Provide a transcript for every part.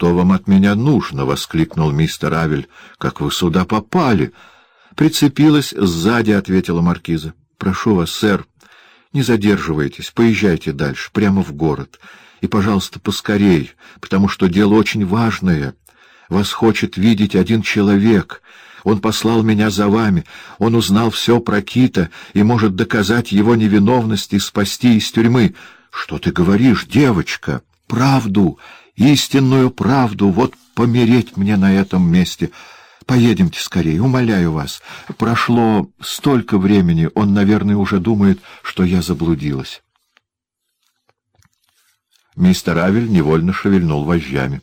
«Что вам от меня нужно?» — воскликнул мистер Авель. «Как вы сюда попали?» «Прицепилась сзади», — ответила маркиза. «Прошу вас, сэр, не задерживайтесь, поезжайте дальше, прямо в город. И, пожалуйста, поскорей, потому что дело очень важное. Вас хочет видеть один человек. Он послал меня за вами. Он узнал все про Кита и может доказать его невиновность и спасти из тюрьмы. Что ты говоришь, девочка? Правду, истинную правду. Вот помереть мне на этом месте. Поедемте скорее, умоляю вас. Прошло столько времени, он, наверное, уже думает, что я заблудилась. Мистер Авель невольно шевельнул вожжами.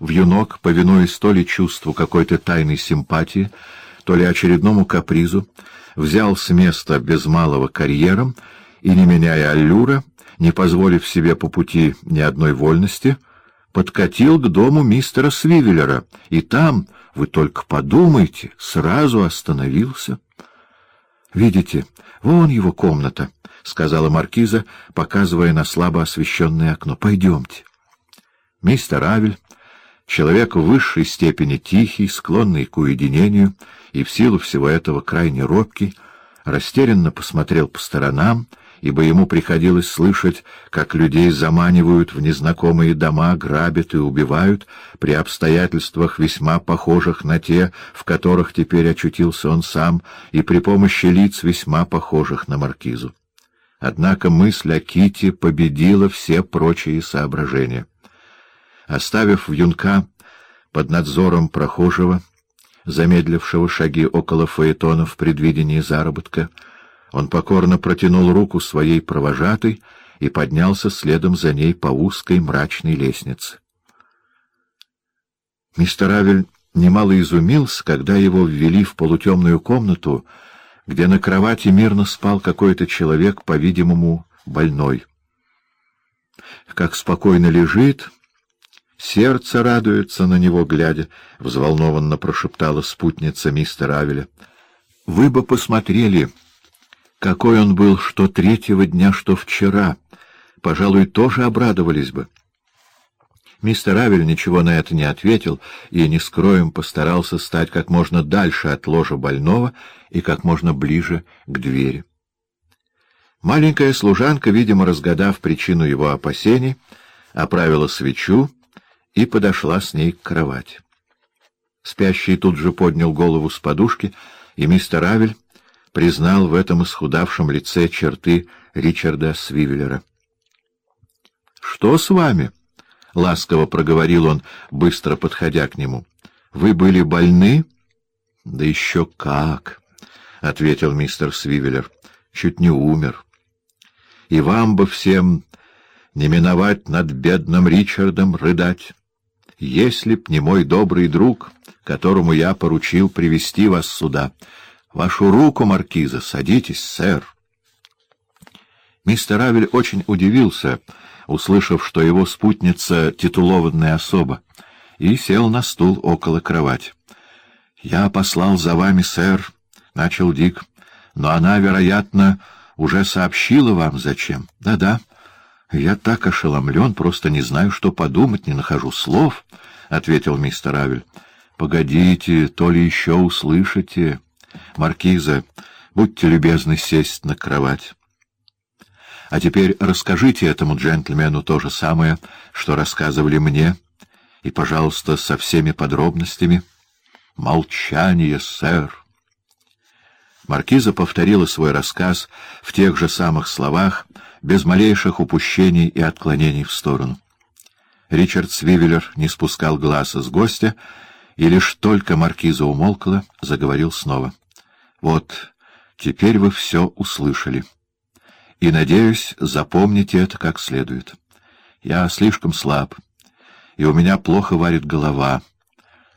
Вьюнок, повинуясь то ли чувству какой-то тайной симпатии, то ли очередному капризу, взял с места без малого карьером и, не меняя аллюра, не позволив себе по пути ни одной вольности, подкатил к дому мистера Свивеллера, и там, вы только подумайте, сразу остановился. — Видите, вон его комната, — сказала маркиза, показывая на слабо освещенное окно. — Пойдемте. Мистер Авель Человек в высшей степени тихий, склонный к уединению и в силу всего этого крайне робкий, растерянно посмотрел по сторонам, ибо ему приходилось слышать, как людей заманивают в незнакомые дома, грабят и убивают при обстоятельствах весьма похожих на те, в которых теперь очутился он сам, и при помощи лиц весьма похожих на маркизу. Однако мысль о Ките победила все прочие соображения. Оставив вьюнка под надзором прохожего, замедлившего шаги около фаэтона в предвидении заработка, он покорно протянул руку своей провожатой и поднялся следом за ней по узкой мрачной лестнице. Мистер Авель немало изумился, когда его ввели в полутемную комнату, где на кровати мирно спал какой-то человек, по-видимому, больной. Как спокойно лежит Сердце радуется на него, глядя, — взволнованно прошептала спутница мистера Авеля. — Вы бы посмотрели, какой он был что третьего дня, что вчера. Пожалуй, тоже обрадовались бы. Мистер Авель ничего на это не ответил и, не скроем, постарался стать как можно дальше от ложа больного и как можно ближе к двери. Маленькая служанка, видимо, разгадав причину его опасений, оправила свечу и подошла с ней к кровати. Спящий тут же поднял голову с подушки, и мистер Авель признал в этом исхудавшем лице черты Ричарда Свивеллера. — Что с вами? — ласково проговорил он, быстро подходя к нему. — Вы были больны? — Да еще как! — ответил мистер Свивеллер. — Чуть не умер. И вам бы всем не миновать над бедным Ричардом рыдать если б не мой добрый друг, которому я поручил привести вас сюда. Вашу руку, маркиза, садитесь, сэр. Мистер Авель очень удивился, услышав, что его спутница — титулованная особа, и сел на стул около кровати. — Я послал за вами, сэр, — начал Дик, — но она, вероятно, уже сообщила вам, зачем. Да — «Я так ошеломлен, просто не знаю, что подумать, не нахожу слов», — ответил мистер Авель. «Погодите, то ли еще услышите. Маркиза, будьте любезны сесть на кровать. А теперь расскажите этому джентльмену то же самое, что рассказывали мне, и, пожалуйста, со всеми подробностями. Молчание, сэр». Маркиза повторила свой рассказ в тех же самых словах, без малейших упущений и отклонений в сторону. Ричард Свивеллер не спускал глаза с гостя, и лишь только маркиза умолкла, заговорил снова. — Вот, теперь вы все услышали. И, надеюсь, запомните это как следует. Я слишком слаб, и у меня плохо варит голова,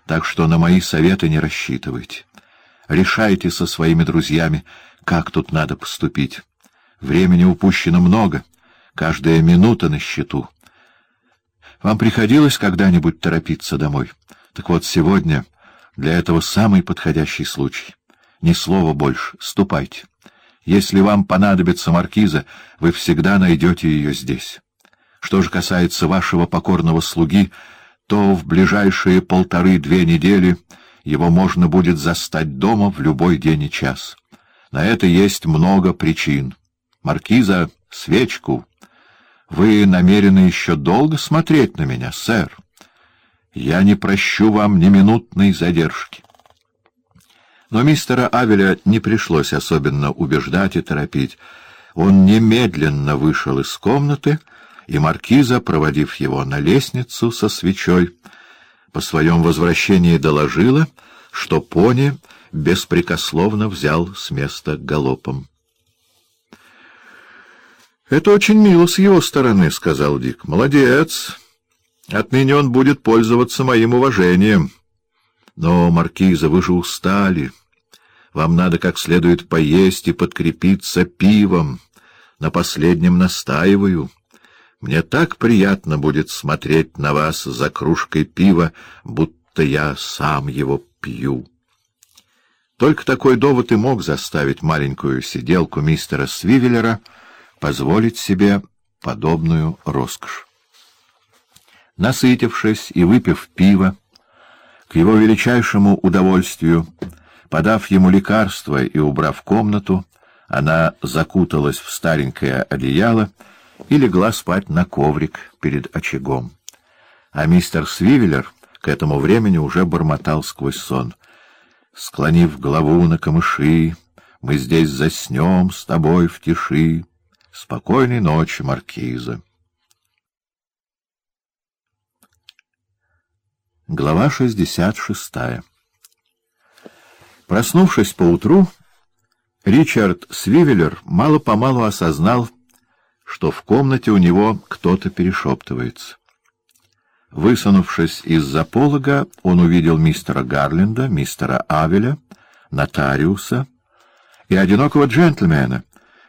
так что на мои советы не рассчитывайте. Решайте со своими друзьями, как тут надо поступить. Времени упущено много, каждая минута на счету. Вам приходилось когда-нибудь торопиться домой? Так вот, сегодня для этого самый подходящий случай. Ни слова больше, ступайте. Если вам понадобится маркиза, вы всегда найдете ее здесь. Что же касается вашего покорного слуги, то в ближайшие полторы-две недели его можно будет застать дома в любой день и час. На это есть много причин. Маркиза, свечку. Вы намерены еще долго смотреть на меня, сэр? Я не прощу вам ни минутной задержки. Но мистера Авеля не пришлось особенно убеждать и торопить. Он немедленно вышел из комнаты, и маркиза, проводив его на лестницу со свечой, по своем возвращении доложила, что пони беспрекословно взял с места галопом. — Это очень мило с его стороны, — сказал Дик. — Молодец. Отныне он будет пользоваться моим уважением. Но, маркиза, вы же устали. Вам надо как следует поесть и подкрепиться пивом. На последнем настаиваю. Мне так приятно будет смотреть на вас за кружкой пива, будто я сам его пью. Только такой довод и мог заставить маленькую сиделку мистера Свивеллера позволить себе подобную роскошь. Насытившись и выпив пиво, к его величайшему удовольствию, подав ему лекарство и убрав комнату, она закуталась в старенькое одеяло и легла спать на коврик перед очагом. А мистер Свивеллер к этому времени уже бормотал сквозь сон. Склонив голову на камыши, мы здесь заснем с тобой в тиши. Спокойной ночи, маркиза. Глава шестьдесят шестая Проснувшись поутру, Ричард Свивеллер мало-помалу осознал, что в комнате у него кто-то перешептывается. Высунувшись из-за полога, он увидел мистера Гарленда, мистера Авеля, нотариуса и одинокого джентльмена,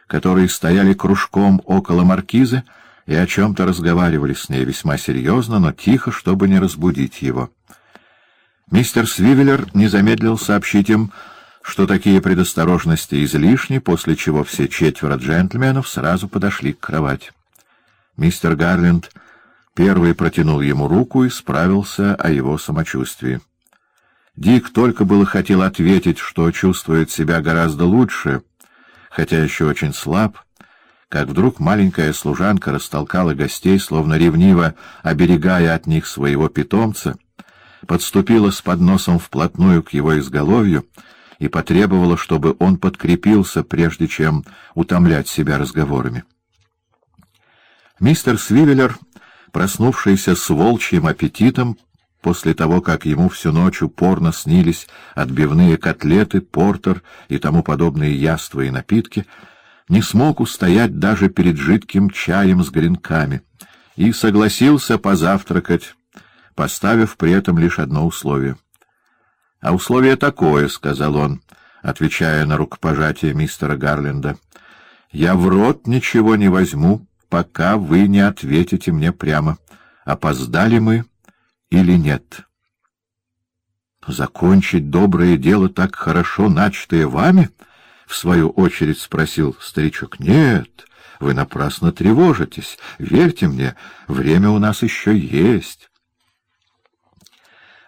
которые стояли кружком около маркизы и о чем-то разговаривали с ней весьма серьезно, но тихо, чтобы не разбудить его. Мистер Свивеллер не замедлил сообщить им, что такие предосторожности излишни, после чего все четверо джентльменов сразу подошли к кровати. Мистер Гарленд первый протянул ему руку и справился о его самочувствии. Дик только было хотел ответить, что чувствует себя гораздо лучше, хотя еще очень слаб, как вдруг маленькая служанка растолкала гостей, словно ревниво оберегая от них своего питомца, подступила с подносом вплотную к его изголовью и потребовала, чтобы он подкрепился, прежде чем утомлять себя разговорами. Мистер Свивеллер, проснувшийся с волчьим аппетитом, после того, как ему всю ночь упорно снились отбивные котлеты, портер и тому подобные яства и напитки, не смог устоять даже перед жидким чаем с гренками и согласился позавтракать, поставив при этом лишь одно условие. — А условие такое, — сказал он, отвечая на рукопожатие мистера Гарленда. — Я в рот ничего не возьму, пока вы не ответите мне прямо, опоздали мы или нет. — Закончить доброе дело так хорошо, начатое вами? — в свою очередь спросил старичок. — Нет, вы напрасно тревожитесь. Верьте мне, время у нас еще есть.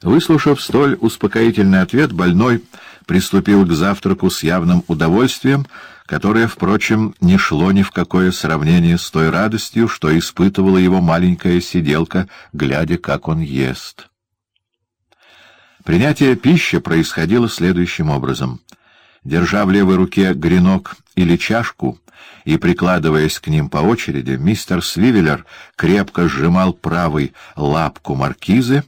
Выслушав столь успокоительный ответ, больной приступил к завтраку с явным удовольствием, которое, впрочем, не шло ни в какое сравнение с той радостью, что испытывала его маленькая сиделка, глядя, как он ест. Принятие пищи происходило следующим образом. Держа в левой руке гренок или чашку и прикладываясь к ним по очереди, мистер Свивеллер крепко сжимал правой лапку маркизы,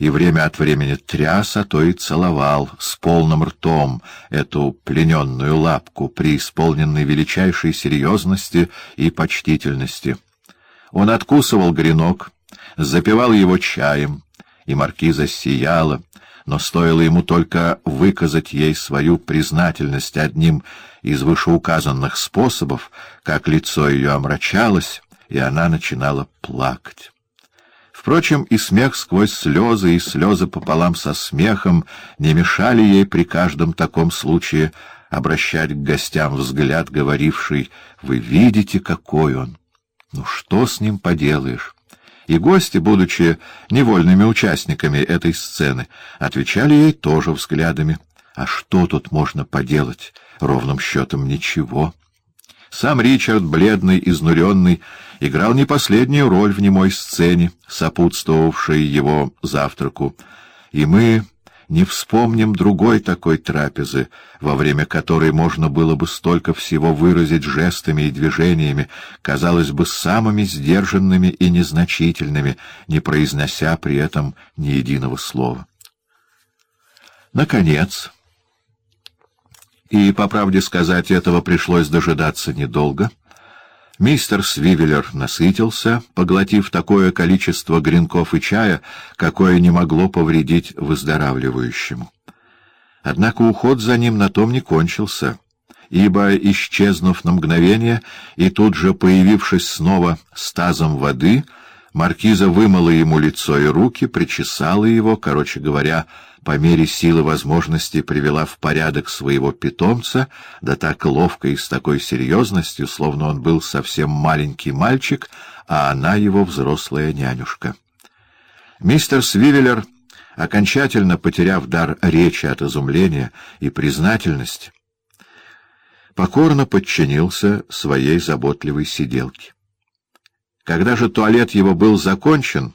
и время от времени тряс, а то и целовал с полным ртом эту плененную лапку, при исполненной величайшей серьезности и почтительности. Он откусывал гренок, запивал его чаем, и маркиза сияла, но стоило ему только выказать ей свою признательность одним из вышеуказанных способов, как лицо ее омрачалось, и она начинала плакать. Впрочем, и смех сквозь слезы, и слезы пополам со смехом не мешали ей при каждом таком случае обращать к гостям взгляд, говоривший «Вы видите, какой он! Ну что с ним поделаешь?» и гости, будучи невольными участниками этой сцены, отвечали ей тоже взглядами. А что тут можно поделать? Ровным счетом ничего. Сам Ричард, бледный, изнуренный, играл не последнюю роль в немой сцене, сопутствовавшей его завтраку, и мы не вспомним другой такой трапезы, во время которой можно было бы столько всего выразить жестами и движениями, казалось бы, самыми сдержанными и незначительными, не произнося при этом ни единого слова. Наконец, и, по правде сказать, этого пришлось дожидаться недолго, Мистер Свивеллер насытился, поглотив такое количество гренков и чая, какое не могло повредить выздоравливающему. Однако уход за ним на том не кончился, ибо, исчезнув на мгновение и тут же появившись снова с тазом воды, маркиза вымыла ему лицо и руки, причесала его, короче говоря, по мере силы возможности привела в порядок своего питомца, да так ловко и с такой серьезностью, словно он был совсем маленький мальчик, а она его взрослая нянюшка. Мистер Свивеллер, окончательно потеряв дар речи от изумления и признательности, покорно подчинился своей заботливой сиделке. Когда же туалет его был закончен,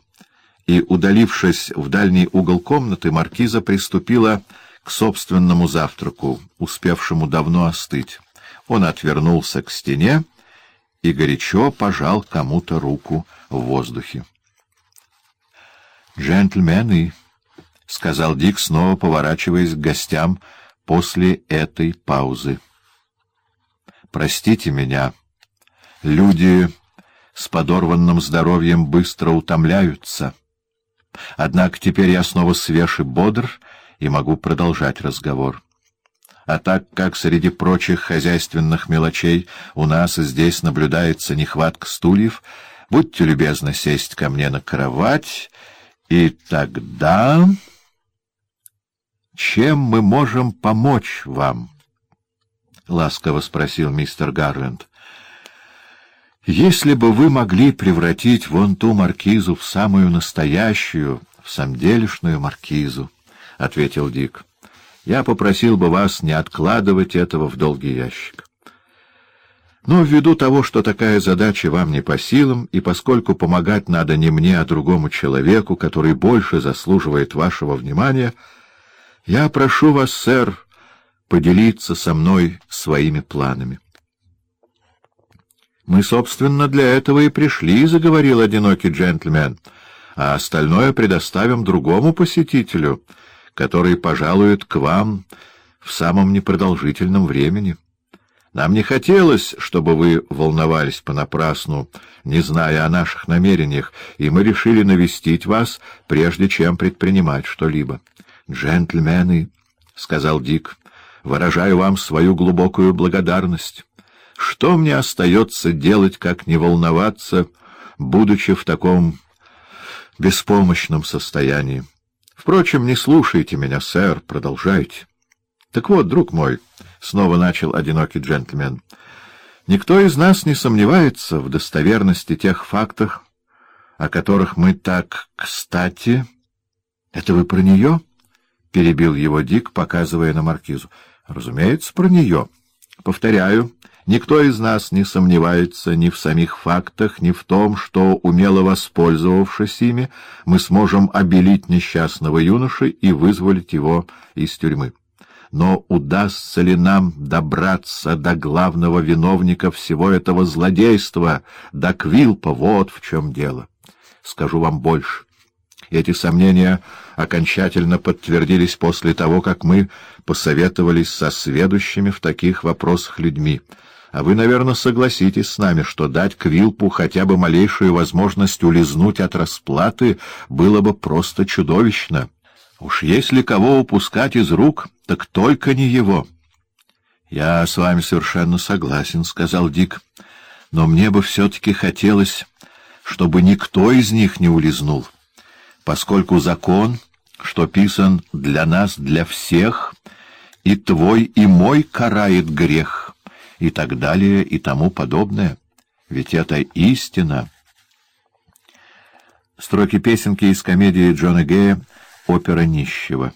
и, удалившись в дальний угол комнаты, маркиза приступила к собственному завтраку, успевшему давно остыть. Он отвернулся к стене и горячо пожал кому-то руку в воздухе. «Джентльмены», — сказал Дик, снова поворачиваясь к гостям после этой паузы. «Простите меня, люди с подорванным здоровьем быстро утомляются». Однако теперь я снова свеж и бодр и могу продолжать разговор. А так как среди прочих хозяйственных мелочей у нас здесь наблюдается нехватка стульев, будьте любезны сесть ко мне на кровать, и тогда... Чем мы можем помочь вам? — ласково спросил мистер Гарленд. Если бы вы могли превратить вон ту маркизу в самую настоящую, в самделишную маркизу, — ответил Дик, — я попросил бы вас не откладывать этого в долгий ящик. Но ввиду того, что такая задача вам не по силам, и поскольку помогать надо не мне, а другому человеку, который больше заслуживает вашего внимания, я прошу вас, сэр, поделиться со мной своими планами. — Мы, собственно, для этого и пришли, — заговорил одинокий джентльмен, — а остальное предоставим другому посетителю, который пожалует к вам в самом непродолжительном времени. Нам не хотелось, чтобы вы волновались понапрасну, не зная о наших намерениях, и мы решили навестить вас, прежде чем предпринимать что-либо. — Джентльмены, — сказал Дик, — выражаю вам свою глубокую благодарность. Что мне остается делать, как не волноваться, будучи в таком беспомощном состоянии? Впрочем, не слушайте меня, сэр, продолжайте. Так вот, друг мой, — снова начал одинокий джентльмен, — никто из нас не сомневается в достоверности тех фактов, о которых мы так кстати... — Это вы про нее? — перебил его Дик, показывая на маркизу. — Разумеется, про нее. Повторяю, Никто из нас не сомневается ни в самих фактах, ни в том, что, умело воспользовавшись ими, мы сможем обелить несчастного юноши и вызволить его из тюрьмы. Но удастся ли нам добраться до главного виновника всего этого злодейства, до Квилпа, вот в чем дело. Скажу вам больше. Эти сомнения окончательно подтвердились после того, как мы посоветовались со сведущими в таких вопросах людьми — а вы, наверное, согласитесь с нами, что дать Квилпу хотя бы малейшую возможность улизнуть от расплаты было бы просто чудовищно. Уж если кого упускать из рук, так только не его. — Я с вами совершенно согласен, — сказал Дик, — но мне бы все-таки хотелось, чтобы никто из них не улизнул, поскольку закон, что писан для нас, для всех, и твой, и мой карает грех, и так далее и тому подобное. Ведь это истина. Строки песенки из комедии Джона Гея «Опера нищего».